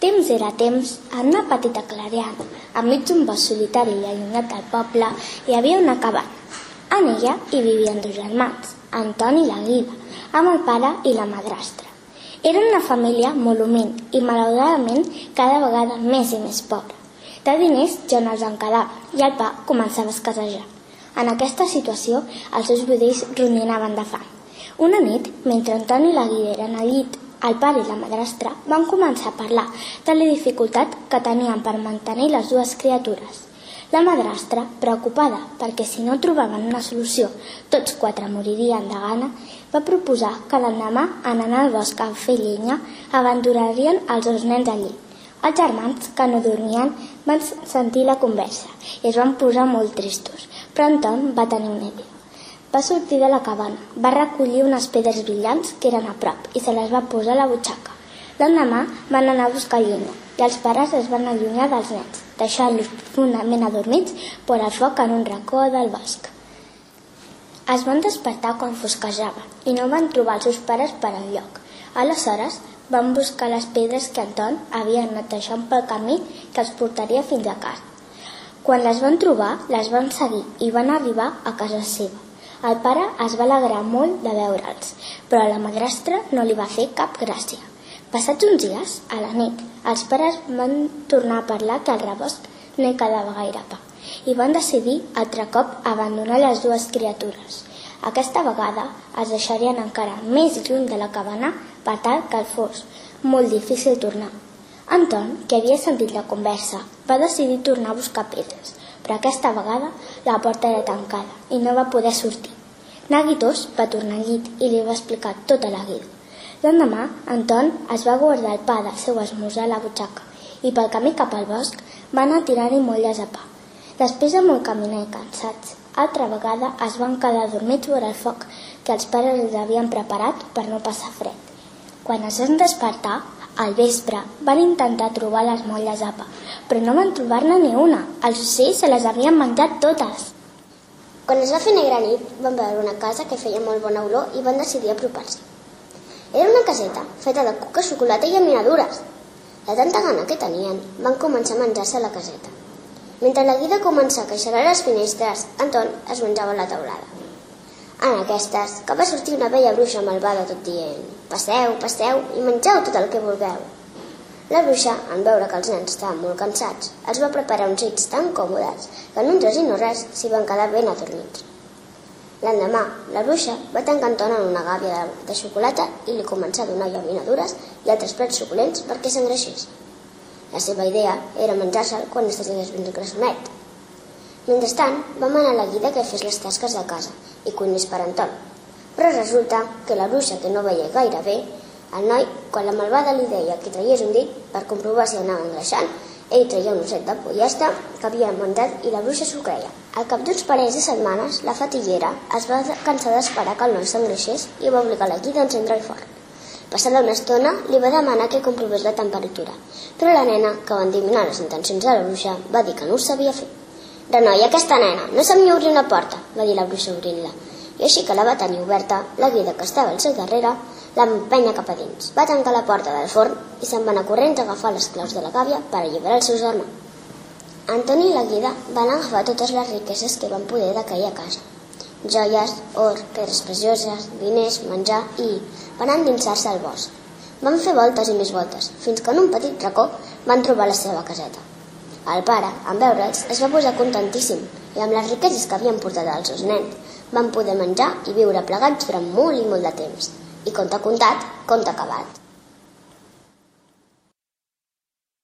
Temps era temps, en una petita clariana, enmig d'un bosc solitari i allunyat del poble, hi havia una cabana. En ella hi vivien dos germans, Antoni i la Guida, amb el pare i la madrastra. Eren una família molt humil i malauradament cada vegada més i més pobra. De diners ja no els en quedava i el pa començava a escassejar. En aquesta situació, els seus budells roninaven de fam. Una nit, mentre Antoni i la Guida eren al llit el pare i la madrastra van començar a parlar de la dificultat que tenien per mantenir les dues criatures. La madrastra, preocupada perquè si no trobaven una solució tots quatre moririen de gana, va proposar que l'endemà, en anar al bosc a fer llenya, abandonarien els dos nens allí. Els germans, que no dormien, van sentir la conversa i es van posar molt tristos, però Anton va tenir una idea. Va sortir de la cabana, va recollir unes pedres brillants que eren a prop i se les va posar a la butxaca. L'endemà van anar a buscar llenya i els pares es van allunyar dels nens, deixant-los profundament adormits per al foc en un racó del bosc. Es van despertar quan fosquejava i no van trobar els seus pares per enlloc. Aleshores van buscar les pedres que Anton havia anat deixant pel camí que els portaria fins a casa. Quan les van trobar, les van seguir i van arribar a casa seva. El pare es va alegrar molt de veure'ls, però a la madrastra no li va fer cap gràcia. Passats uns dies, a la nit, els pares van tornar a parlar que al rebost no hi quedava gaire pa i van decidir altre cop abandonar les dues criatures. Aquesta vegada es deixarien encara més lluny de la cabana per tal que el fos molt difícil tornar. Anton, que havia sentit la conversa, va decidir tornar a buscar pedres, però aquesta vegada la porta era tancada i no va poder sortir. Naguitos va tornar al llit i li va explicar tota la guida. L'endemà, Anton es va guardar el pa del seu esmorzar a la butxaca i pel camí cap al bosc va anar a tirar-hi molles a pa. Després de molt caminar i cansats, altra vegada es van quedar dormits vora el foc que els pares els havien preparat per no passar fred. Quan es van despertar, al vespre van intentar trobar les molles pa, però no van trobar-ne ni una. Els ocells se les havien menjat totes. Quan es va fer negra nit, van veure una casa que feia molt bona olor i van decidir apropar-s'hi. Era una caseta feta de cuca, xocolata i llaminadures. De tanta gana que tenien, van començar a menjar-se la caseta. Mentre la guida començava a queixar a les finestres, Anton es menjava la taulada. En aquestes, que va sortir una vella bruixa malvada tot dient «Passeu, passeu i mengeu tot el que vulgueu». La bruixa, en veure que els nens estaven molt cansats, els va preparar uns llits tan còmodes que en un i no res s'hi van quedar ben adormits. L'endemà, la bruixa va tancar Anton en una gàbia de, de xocolata i li començà a donar llaminadures i altres plats suculents perquè s'engreixés. La seva idea era menjar-se'l quan estigués ben grassonet, Mentrestant, vam anar a la guida que fes les tasques de casa i cuinés per Anton. Però resulta que la bruixa, que no veia gaire bé, el noi, quan la malvada li deia que traiés un dit per comprovar si anava engreixant, ell traia un osset de pollasta que havia menjat i la bruixa s'ho creia. Al cap d'uns parells de setmanes, la fatiguera es va cansar d'esperar que el noi s'engreixés i va obligar la guida a encendre el forn. Passada una estona, li va demanar que comprovés la temperatura, però la nena, que va endivinar les intencions de la bruixa, va dir que no ho sabia fer. Renoia aquesta nena, no sap ni obrir una porta, va dir la bruixa obrint-la. I així que la va tenir oberta, la guida que estava al seu darrere l'empenya cap a dins. Va tancar la porta del forn i se'n va anar corrents a agafar les claus de la gàbia per alliberar els seus germans. Antoni i la guida van agafar totes les riqueses que van poder d'aquella casa. Joies, or, pedres precioses, diners, menjar i van endinsar-se al bosc. Van fer voltes i més voltes, fins que en un petit racó van trobar la seva caseta. El pare, en veure'ls, es va posar contentíssim i amb les riqueses que havien portat els seus nens van poder menjar i viure plegats durant molt i molt de temps. I conte contat, conte acabat.